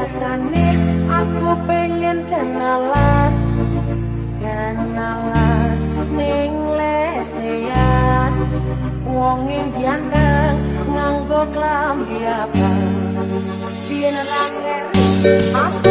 rasane aku pengen kenalan kenalan ning lesean wong ganteng nganggo klambi apa biyen ra ngerti